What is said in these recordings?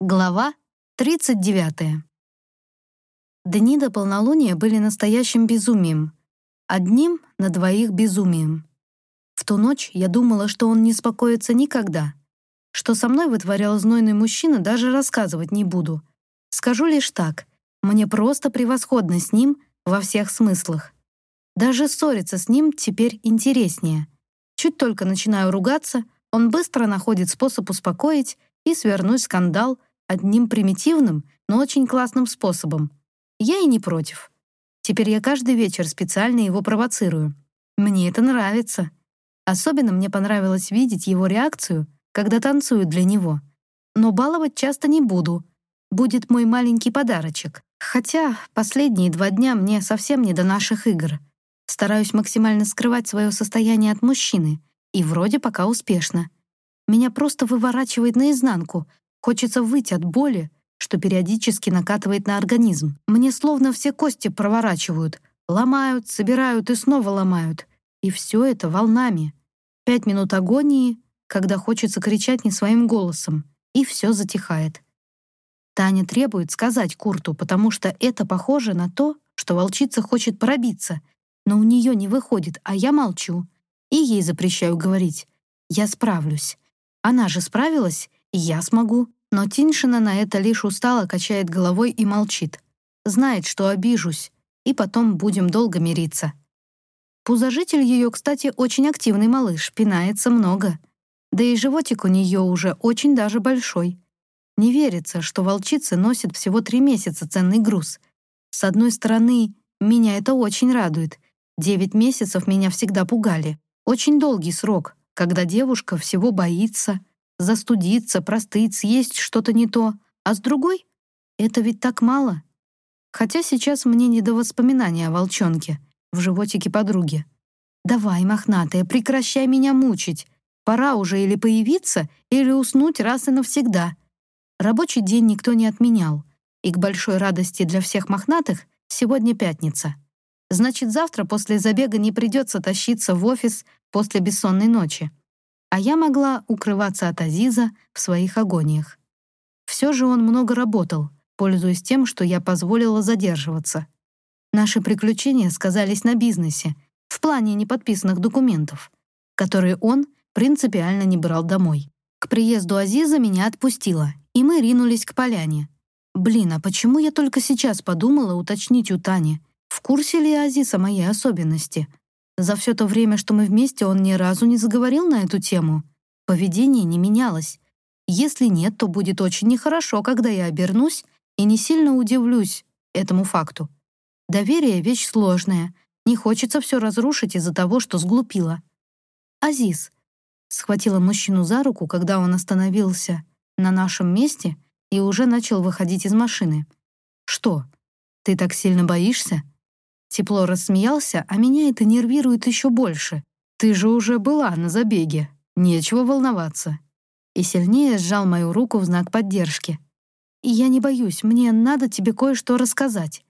Глава 39. Дни до полнолуния были настоящим безумием. Одним на двоих безумием. В ту ночь я думала, что он не спокоится никогда. Что со мной вытворял знойный мужчина, даже рассказывать не буду. Скажу лишь так. Мне просто превосходно с ним во всех смыслах. Даже ссориться с ним теперь интереснее. Чуть только начинаю ругаться, он быстро находит способ успокоить и свернуть скандал — одним примитивным, но очень классным способом. Я и не против. Теперь я каждый вечер специально его провоцирую. Мне это нравится. Особенно мне понравилось видеть его реакцию, когда танцуют для него. Но баловать часто не буду. Будет мой маленький подарочек. Хотя последние два дня мне совсем не до наших игр. Стараюсь максимально скрывать свое состояние от мужчины. И вроде пока успешно. Меня просто выворачивает наизнанку, Хочется выйти от боли, что периодически накатывает на организм. Мне словно все кости проворачивают, ломают, собирают и снова ломают. И все это волнами. Пять минут агонии, когда хочется кричать не своим голосом, и все затихает. Таня требует сказать Курту, потому что это похоже на то, что волчица хочет пробиться, но у нее не выходит, а я молчу. И ей запрещаю говорить. Я справлюсь. Она же справилась, я смогу. Но Тиньшина на это лишь устало качает головой и молчит. Знает, что обижусь, и потом будем долго мириться. Пузожитель ее, кстати, очень активный малыш, пинается много. Да и животик у нее уже очень даже большой. Не верится, что волчицы носят всего три месяца ценный груз. С одной стороны, меня это очень радует. Девять месяцев меня всегда пугали. Очень долгий срок, когда девушка всего боится, застудиться, простыть, съесть что-то не то. А с другой — это ведь так мало. Хотя сейчас мне не до воспоминаний о волчонке в животике подруги. «Давай, мохнатая, прекращай меня мучить. Пора уже или появиться, или уснуть раз и навсегда». Рабочий день никто не отменял, и к большой радости для всех мохнатых сегодня пятница. Значит, завтра после забега не придется тащиться в офис после бессонной ночи а я могла укрываться от Азиза в своих агониях. Все же он много работал, пользуясь тем, что я позволила задерживаться. Наши приключения сказались на бизнесе, в плане неподписанных документов, которые он принципиально не брал домой. К приезду Азиза меня отпустило, и мы ринулись к поляне. Блин, а почему я только сейчас подумала уточнить у Тани, в курсе ли Азиз о моей особенности, за все то время, что мы вместе, он ни разу не заговорил на эту тему. Поведение не менялось. Если нет, то будет очень нехорошо, когда я обернусь и не сильно удивлюсь этому факту. Доверие — вещь сложная. Не хочется все разрушить из-за того, что сглупила. «Азиз», — схватила мужчину за руку, когда он остановился на нашем месте и уже начал выходить из машины. «Что, ты так сильно боишься?» Тепло рассмеялся, а меня это нервирует еще больше. «Ты же уже была на забеге. Нечего волноваться». И сильнее сжал мою руку в знак поддержки. «Я не боюсь, мне надо тебе кое-что рассказать».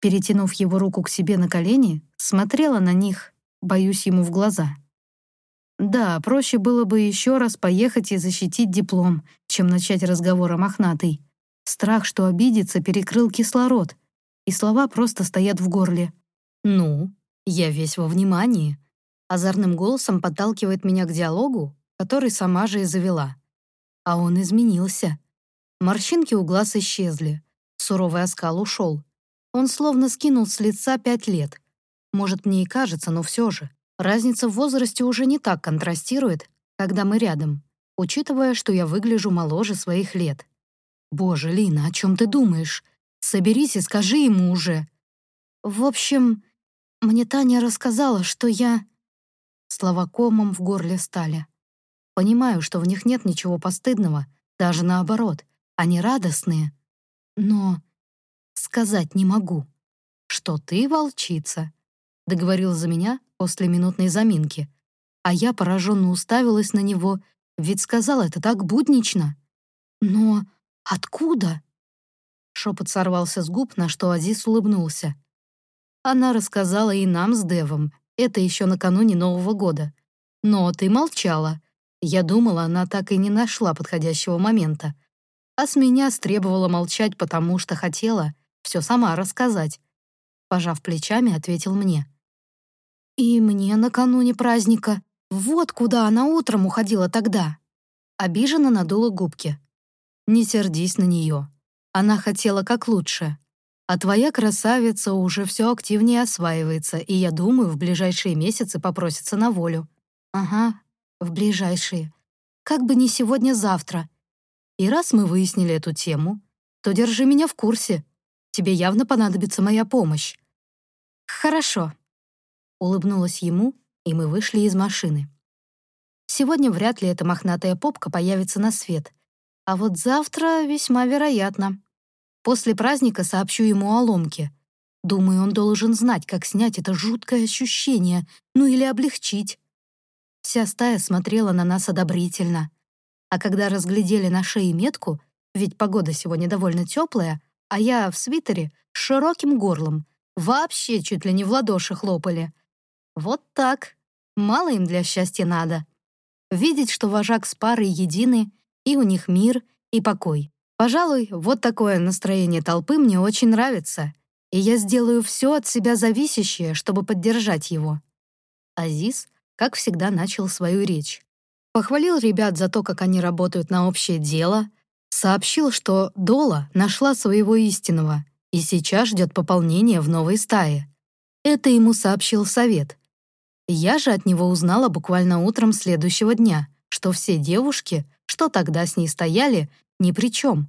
Перетянув его руку к себе на колени, смотрела на них, боюсь ему в глаза. Да, проще было бы еще раз поехать и защитить диплом, чем начать разговор о мохнатой. Страх, что обидится, перекрыл кислород — и слова просто стоят в горле. «Ну, я весь во внимании», озорным голосом подталкивает меня к диалогу, который сама же и завела. А он изменился. Морщинки у глаз исчезли. Суровый оскал ушел. Он словно скинул с лица пять лет. Может, мне и кажется, но все же. Разница в возрасте уже не так контрастирует, когда мы рядом, учитывая, что я выгляжу моложе своих лет. «Боже, Лина, о чем ты думаешь?» Соберись и скажи ему уже. В общем, мне Таня рассказала, что я... Слова комом в горле стали. Понимаю, что в них нет ничего постыдного, даже наоборот, они радостные. Но сказать не могу, что ты волчица, договорил за меня после минутной заминки. А я пораженно уставилась на него, ведь сказал это так буднично. Но откуда? Шепот сорвался с губ, на что Азиз улыбнулся. Она рассказала и нам с Девом. Это еще накануне Нового года. Но ты молчала. Я думала, она так и не нашла подходящего момента. а с меня стребовала молчать, потому что хотела все сама рассказать. Пожав плечами, ответил мне. И мне накануне праздника. Вот куда она утром уходила тогда. Обиженно надула губки. Не сердись на нее. Она хотела как лучше. А твоя красавица уже все активнее осваивается, и я думаю, в ближайшие месяцы попросится на волю. Ага, в ближайшие. Как бы не сегодня-завтра. И раз мы выяснили эту тему, то держи меня в курсе. Тебе явно понадобится моя помощь. Хорошо. Улыбнулась ему, и мы вышли из машины. Сегодня вряд ли эта мохнатая попка появится на свет. А вот завтра весьма вероятно. После праздника сообщу ему о ломке. Думаю, он должен знать, как снять это жуткое ощущение, ну или облегчить. Вся стая смотрела на нас одобрительно. А когда разглядели на шее метку, ведь погода сегодня довольно теплая, а я в свитере с широким горлом, вообще чуть ли не в ладоши хлопали. Вот так. Мало им для счастья надо. Видеть, что вожак с парой едины, и у них мир и покой. Пожалуй, вот такое настроение толпы мне очень нравится, и я сделаю все от себя зависящее, чтобы поддержать его. Азиз, как всегда, начал свою речь. Похвалил ребят за то, как они работают на общее дело, сообщил, что Дола нашла своего истинного и сейчас ждет пополнения в новой стае. Это ему сообщил совет. Я же от него узнала буквально утром следующего дня, что все девушки, что тогда с ней стояли, ни при чем.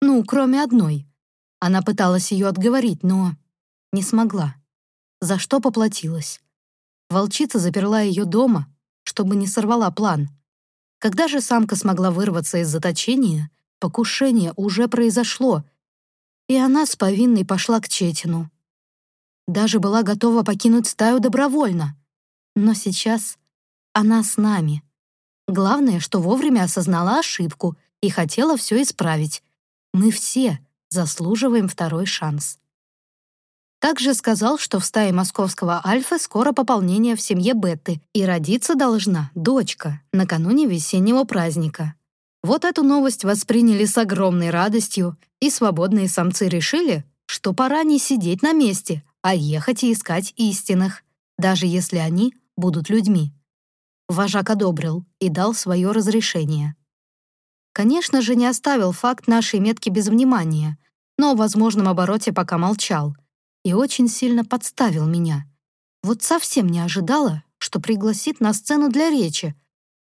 Ну, кроме одной. Она пыталась ее отговорить, но не смогла. За что поплатилась. Волчица заперла ее дома, чтобы не сорвала план. Когда же самка смогла вырваться из заточения, покушение уже произошло, и она с повинной пошла к Четину. Даже была готова покинуть стаю добровольно. Но сейчас она с нами. Главное, что вовремя осознала ошибку и хотела все исправить. Мы все заслуживаем второй шанс. Также сказал, что в стае московского Альфа скоро пополнение в семье Бетты, и родиться должна дочка накануне весеннего праздника. Вот эту новость восприняли с огромной радостью, и свободные самцы решили, что пора не сидеть на месте, а ехать и искать истинных, даже если они будут людьми. Вожак одобрил и дал свое разрешение. Конечно же, не оставил факт нашей метки без внимания, но о возможном обороте пока молчал и очень сильно подставил меня. Вот совсем не ожидала, что пригласит на сцену для речи.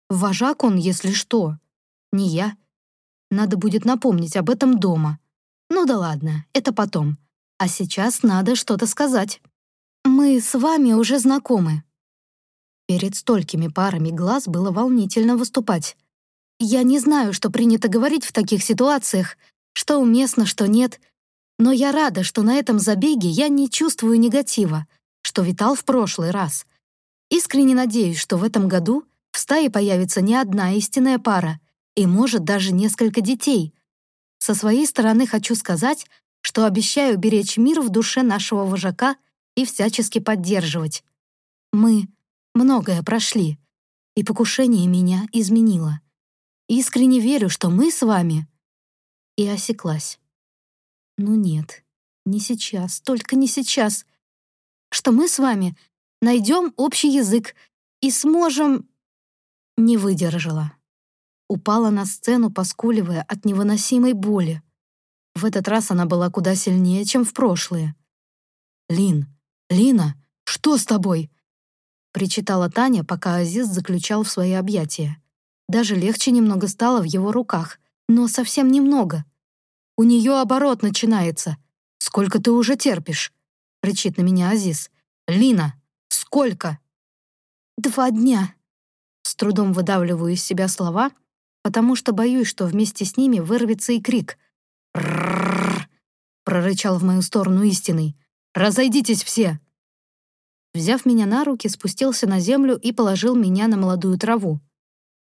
Вожак он, если что. Не я. Надо будет напомнить об этом дома. Ну да ладно, это потом. А сейчас надо что-то сказать. Мы с вами уже знакомы. Перед столькими парами глаз было волнительно выступать. Я не знаю, что принято говорить в таких ситуациях, что уместно, что нет, но я рада, что на этом забеге я не чувствую негатива, что витал в прошлый раз. Искренне надеюсь, что в этом году в стае появится не одна истинная пара и, может, даже несколько детей. Со своей стороны хочу сказать, что обещаю беречь мир в душе нашего вожака и всячески поддерживать. Мы многое прошли, и покушение меня изменило. Искренне верю, что мы с вами...» И осеклась. «Ну нет, не сейчас, только не сейчас. Что мы с вами найдем общий язык и сможем...» Не выдержала. Упала на сцену, поскуливая от невыносимой боли. В этот раз она была куда сильнее, чем в прошлые. «Лин, Лина, что с тобой?» Причитала Таня, пока Азиз заключал в свои объятия. Даже легче немного стало в его руках, но совсем немного. «У нее оборот начинается. Сколько ты уже терпишь?» — рычит на меня Азиз. «Лина, сколько?» «Два дня». С трудом выдавливаю из себя слова, потому что боюсь, что вместе с ними вырвется и крик. «Рррррр!» — прорычал в мою сторону истинный. «Разойдитесь все!» Взяв меня на руки, спустился на землю и положил меня на молодую траву.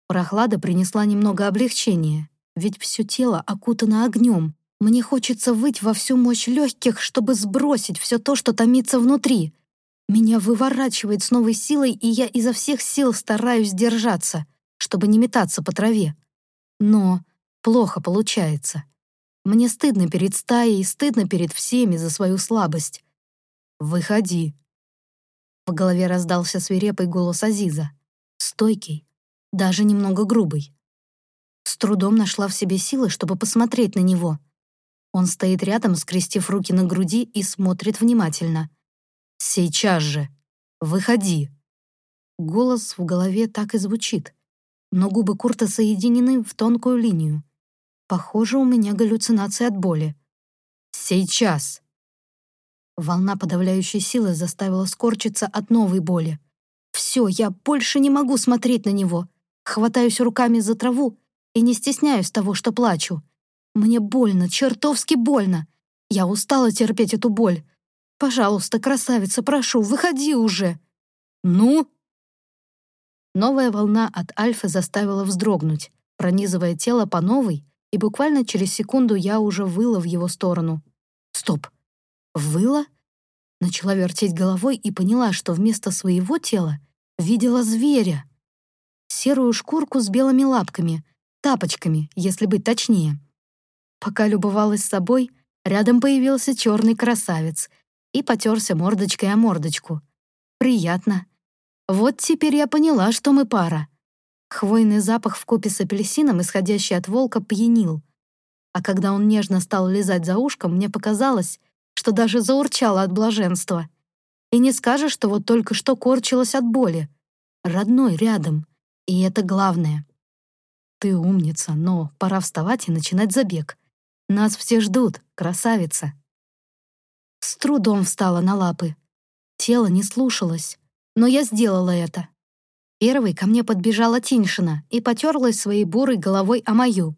Прохлада принесла немного облегчения, ведь все тело окутано огнем. Мне хочется выть во всю мощь легких, чтобы сбросить все то, что томится внутри. Меня выворачивает с новой силой, и я изо всех сил стараюсь держаться, чтобы не метаться по траве. Но плохо получается. Мне стыдно перед стаей, стыдно перед всеми за свою слабость. «Выходи». В голове раздался свирепый голос Азиза. Стойкий, даже немного грубый. С трудом нашла в себе силы, чтобы посмотреть на него. Он стоит рядом, скрестив руки на груди и смотрит внимательно. «Сейчас же! Выходи!» Голос в голове так и звучит, но губы Курта соединены в тонкую линию. Похоже, у меня галлюцинации от боли. «Сейчас!» Волна подавляющей силы заставила скорчиться от новой боли. «Все, я больше не могу смотреть на него!» Хватаюсь руками за траву и не стесняюсь того, что плачу. Мне больно, чертовски больно. Я устала терпеть эту боль. Пожалуйста, красавица, прошу, выходи уже. Ну? Новая волна от Альфы заставила вздрогнуть, пронизывая тело по новой, и буквально через секунду я уже выла в его сторону. Стоп. Выла? Начала вертеть головой и поняла, что вместо своего тела видела зверя. Серую шкурку с белыми лапками, тапочками, если быть точнее. Пока любовалась собой, рядом появился черный красавец и потерся мордочкой о мордочку. Приятно. Вот теперь я поняла, что мы пара. Хвойный запах в купе с апельсином, исходящий от волка, пьянил. А когда он нежно стал лизать за ушком, мне показалось, что даже заурчало от блаженства. И не скажешь, что вот только что корчилась от боли. Родной рядом. И это главное. Ты умница, но пора вставать и начинать забег. Нас все ждут, красавица. С трудом встала на лапы. Тело не слушалось, но я сделала это. Первой ко мне подбежала Тиньшина и потерлась своей бурой головой о мою.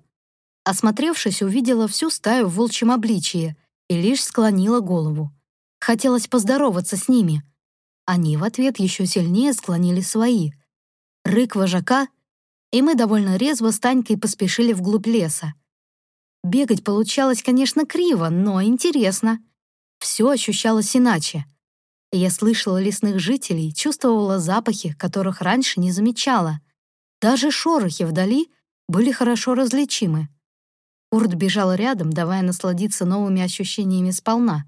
Осмотревшись, увидела всю стаю в волчьем обличии и лишь склонила голову. Хотелось поздороваться с ними. Они в ответ еще сильнее склонили свои. Рык вожака, и мы довольно резво с Танькой поспешили вглубь леса. Бегать получалось, конечно, криво, но интересно. Все ощущалось иначе. Я слышала лесных жителей, чувствовала запахи, которых раньше не замечала. Даже шорохи вдали были хорошо различимы. Курт бежал рядом, давая насладиться новыми ощущениями сполна.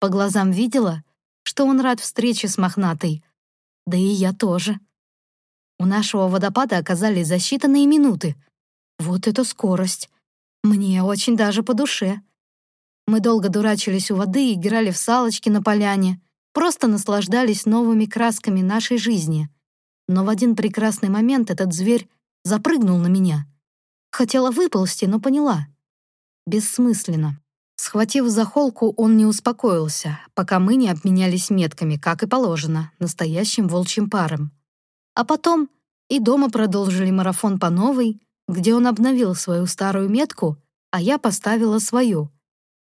По глазам видела, что он рад встрече с мохнатой. Да и я тоже. У нашего водопада оказались за считанные минуты. Вот это скорость. Мне очень даже по душе. Мы долго дурачились у воды играли в салочки на поляне, просто наслаждались новыми красками нашей жизни. Но в один прекрасный момент этот зверь запрыгнул на меня. Хотела выползти, но поняла. Бессмысленно. Схватив за холку, он не успокоился, пока мы не обменялись метками, как и положено, настоящим волчьим паром. А потом и дома продолжили марафон по новой, где он обновил свою старую метку, а я поставила свою.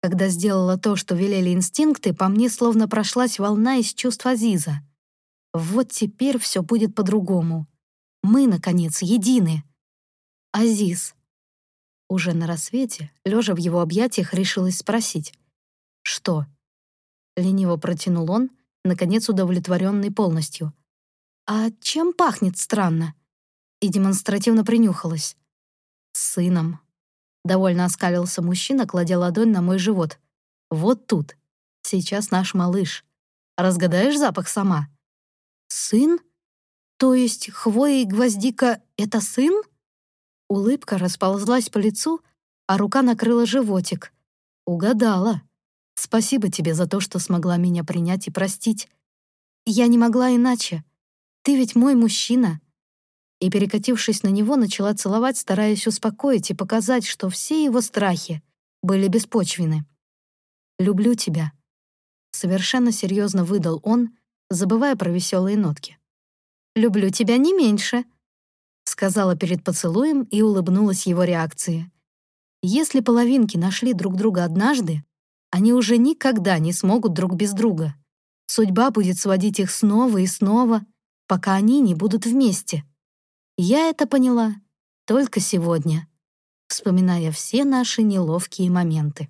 Когда сделала то, что велели инстинкты, по мне словно прошлась волна из чувств Азиза. Вот теперь все будет по-другому. Мы, наконец, едины. Азиз. Уже на рассвете, лежа в его объятиях, решилась спросить. «Что?» Лениво протянул он, наконец удовлетворенный полностью. «А чем пахнет странно?» И демонстративно принюхалась сыном». Довольно оскалился мужчина, кладя ладонь на мой живот. «Вот тут. Сейчас наш малыш. Разгадаешь запах сама?» «Сын? То есть хвоя и гвоздика — это сын?» Улыбка расползлась по лицу, а рука накрыла животик. «Угадала. Спасибо тебе за то, что смогла меня принять и простить. Я не могла иначе. Ты ведь мой мужчина и, перекатившись на него, начала целовать, стараясь успокоить и показать, что все его страхи были беспочвены. «Люблю тебя», — совершенно серьезно выдал он, забывая про веселые нотки. «Люблю тебя не меньше», — сказала перед поцелуем и улыбнулась его реакции. «Если половинки нашли друг друга однажды, они уже никогда не смогут друг без друга. Судьба будет сводить их снова и снова, пока они не будут вместе. Я это поняла только сегодня, вспоминая все наши неловкие моменты.